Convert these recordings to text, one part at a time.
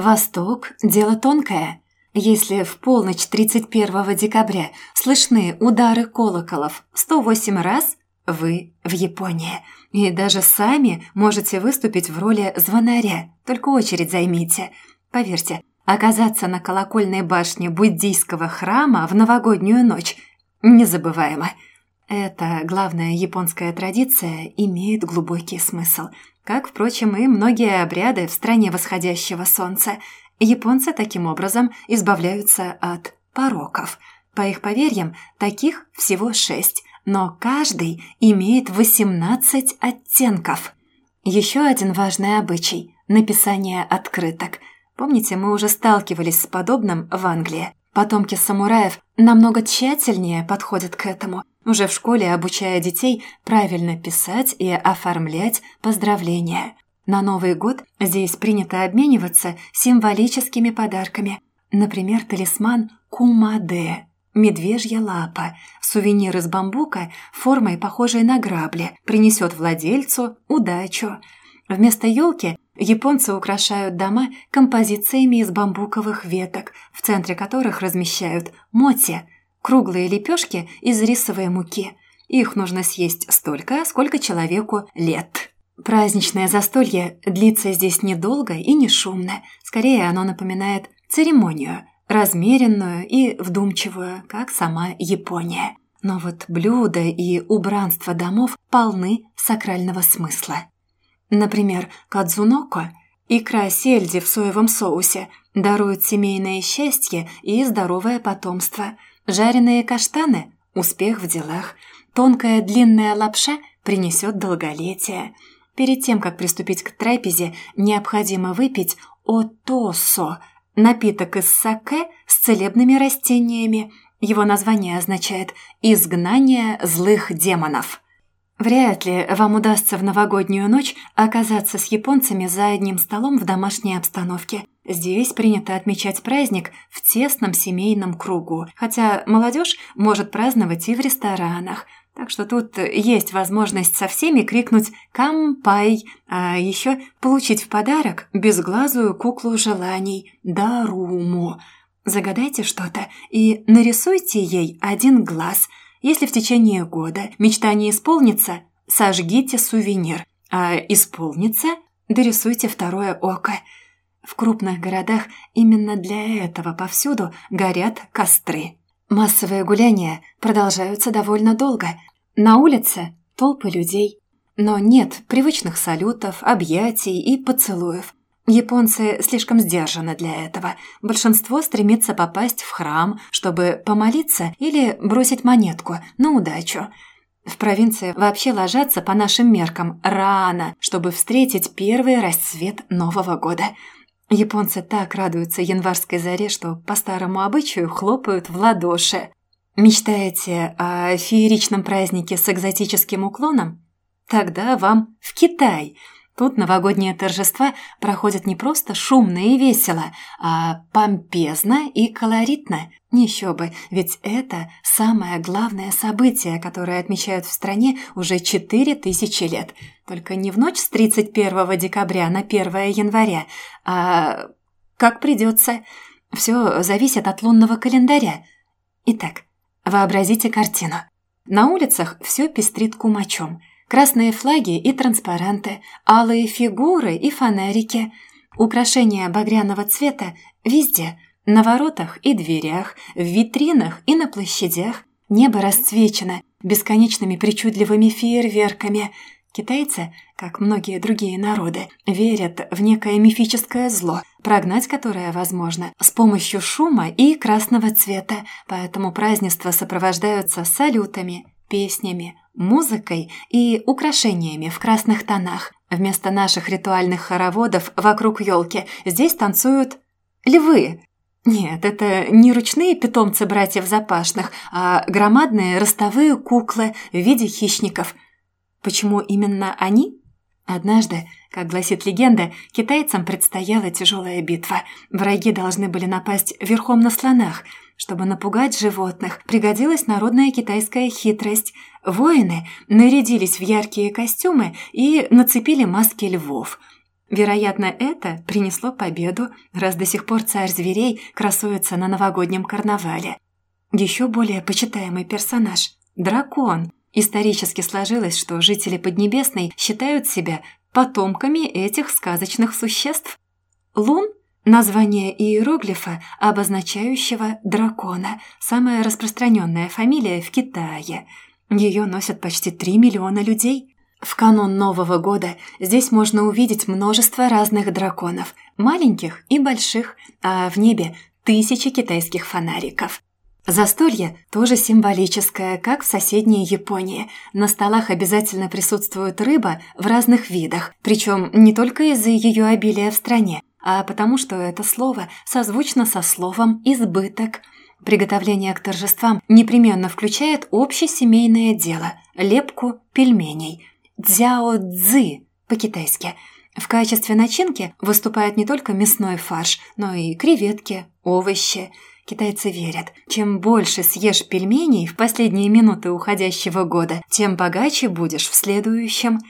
Восток – дело тонкое. Если в полночь 31 декабря слышны удары колоколов 108 раз, вы в Японии. И даже сами можете выступить в роли звонаря, только очередь займите. Поверьте, оказаться на колокольной башне буддийского храма в новогоднюю ночь незабываемо. Эта главная японская традиция имеет глубокий смысл, как, впрочем, и многие обряды в стране восходящего солнца – Японцы таким образом избавляются от пороков. По их поверьям, таких всего шесть, но каждый имеет 18 оттенков. Еще один важный обычай – написание открыток. Помните, мы уже сталкивались с подобным в Англии. Потомки самураев намного тщательнее подходят к этому, уже в школе обучая детей правильно писать и оформлять поздравления. На Новый год здесь принято обмениваться символическими подарками. Например, талисман Кумаде – медвежья лапа, сувенир из бамбука формой, похожей на грабли, принесет владельцу удачу. Вместо елки японцы украшают дома композициями из бамбуковых веток, в центре которых размещают моти – круглые лепешки из рисовой муки. Их нужно съесть столько, сколько человеку лет. Праздничное застолье длится здесь недолго и не шумно. Скорее, оно напоминает церемонию, размеренную и вдумчивую, как сама Япония. Но вот блюда и убранство домов полны сакрального смысла. Например, кадзуноко – икра сельди в соевом соусе – дарует семейное счастье и здоровое потомство. Жареные каштаны – успех в делах. Тонкая длинная лапша принесет долголетие – Перед тем, как приступить к трапезе, необходимо выпить отосо – напиток из саке с целебными растениями. Его название означает «изгнание злых демонов». Вряд ли вам удастся в новогоднюю ночь оказаться с японцами за одним столом в домашней обстановке. Здесь принято отмечать праздник в тесном семейном кругу, хотя молодежь может праздновать и в ресторанах – так что тут есть возможность со всеми крикнуть «Кампай», а еще получить в подарок безглазую куклу желаний «Даруму». Загадайте что-то и нарисуйте ей один глаз. Если в течение года мечта не исполнится, сожгите сувенир, а исполнится – дорисуйте второе око. В крупных городах именно для этого повсюду горят костры. Массовые гуляния продолжаются довольно долго, на улице толпы людей, но нет привычных салютов, объятий и поцелуев. Японцы слишком сдержаны для этого. Большинство стремится попасть в храм, чтобы помолиться или бросить монетку на удачу. В провинции вообще ложатся по нашим меркам рано, чтобы встретить первый расцвет Нового года. Японцы так радуются январской заре, что по старому обычаю хлопают в ладоши. Мечтаете о фееричном празднике с экзотическим уклоном? Тогда вам в Китай. Тут новогодние торжества проходят не просто шумно и весело, а помпезно и колоритно. Еще бы, ведь это самое главное событие, которое отмечают в стране уже 4000 лет. Только не в ночь с 31 декабря на 1 января, а как придется. Все зависит от лунного календаря. Итак, Вообразите картину. На улицах все пестрит кумачом. Красные флаги и транспаранты, алые фигуры и фонарики. Украшения багряного цвета везде. На воротах и дверях, в витринах и на площадях. Небо расцвечено бесконечными причудливыми фейерверками – Китайцы, как многие другие народы, верят в некое мифическое зло, прогнать которое возможно с помощью шума и красного цвета, поэтому празднества сопровождаются салютами, песнями, музыкой и украшениями в красных тонах. Вместо наших ритуальных хороводов вокруг елки здесь танцуют львы. Нет, это не ручные питомцы братьев Запашных, а громадные ростовые куклы в виде хищников – Почему именно они? Однажды, как гласит легенда, китайцам предстояла тяжелая битва. Враги должны были напасть верхом на слонах. Чтобы напугать животных, пригодилась народная китайская хитрость. Воины нарядились в яркие костюмы и нацепили маски львов. Вероятно, это принесло победу, раз до сих пор царь зверей красуется на новогоднем карнавале. Еще более почитаемый персонаж – дракон. Исторически сложилось, что жители Поднебесной считают себя потомками этих сказочных существ. Лун – название иероглифа, обозначающего дракона, самая распространенная фамилия в Китае. Ее носят почти 3 миллиона людей. В канун Нового года здесь можно увидеть множество разных драконов, маленьких и больших, а в небе тысячи китайских фонариков. Застолье тоже символическое, как в соседней Японии. На столах обязательно присутствует рыба в разных видах, причем не только из-за ее обилия в стране, а потому что это слово созвучно со словом «избыток». Приготовление к торжествам непременно включает общесемейное дело – лепку пельменей. Дзяо-дзы по-китайски. В качестве начинки выступает не только мясной фарш, но и креветки, овощи – Китайцы верят, чем больше съешь пельменей в последние минуты уходящего года, тем богаче будешь в следующем.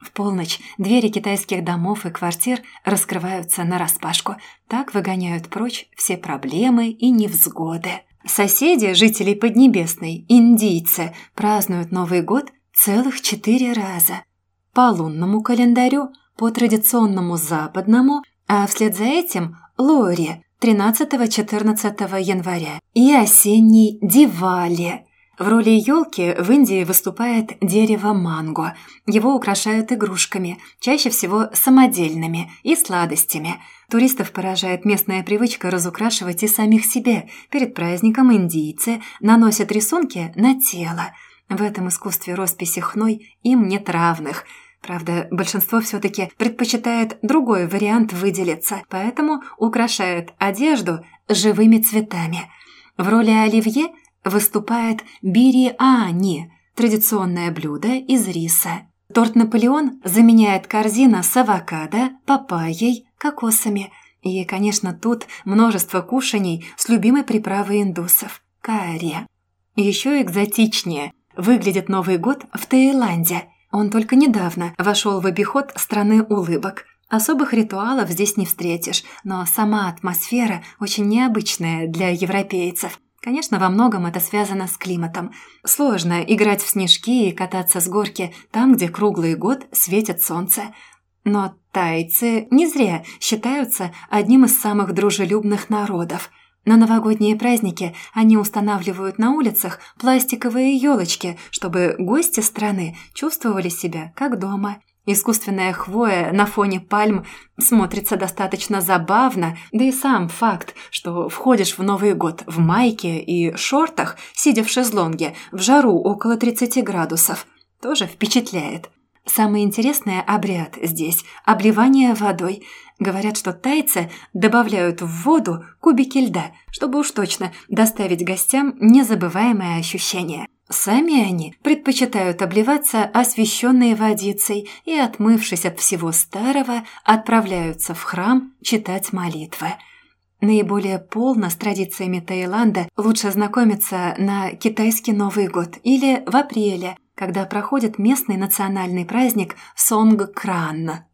В полночь двери китайских домов и квартир раскрываются нараспашку. Так выгоняют прочь все проблемы и невзгоды. Соседи, жители Поднебесной, индийцы, празднуют Новый год целых четыре раза. По лунному календарю, по традиционному западному, а вслед за этим – Лори – 13-14 января и осенний Дивали. В роли елки в Индии выступает дерево манго. Его украшают игрушками, чаще всего самодельными и сладостями. Туристов поражает местная привычка разукрашивать и самих себе. Перед праздником индийцы наносят рисунки на тело. В этом искусстве росписи хной им нет равных – Правда, большинство все-таки предпочитает другой вариант выделиться, поэтому украшает одежду живыми цветами. В роли оливье выступает бириани – традиционное блюдо из риса. Торт «Наполеон» заменяет корзина с авокадо, папайей, кокосами. И, конечно, тут множество кушаний с любимой приправой индусов – карри. Еще экзотичнее выглядит Новый год в Таиланде – он только недавно вошел в обиход страны улыбок. Особых ритуалов здесь не встретишь, но сама атмосфера очень необычная для европейцев. Конечно, во многом это связано с климатом. Сложно играть в снежки и кататься с горки там, где круглый год светит солнце. Но тайцы не зря считаются одним из самых дружелюбных народов – на новогодние праздники они устанавливают на улицах пластиковые елочки, чтобы гости страны чувствовали себя как дома. Искусственная хвоя на фоне пальм смотрится достаточно забавно, да и сам факт, что входишь в Новый год в майке и шортах, сидя в шезлонге, в жару около 30 градусов, тоже впечатляет. Самый интересный обряд здесь – обливание водой. Говорят, что тайцы добавляют в воду кубики льда, чтобы уж точно доставить гостям незабываемое ощущение. Сами они предпочитают обливаться освященной водицей и, отмывшись от всего старого, отправляются в храм читать молитвы. Наиболее полно с традициями Таиланда лучше знакомиться на китайский Новый год или в апреле, когда проходит местный национальный праздник Сонг-Кран.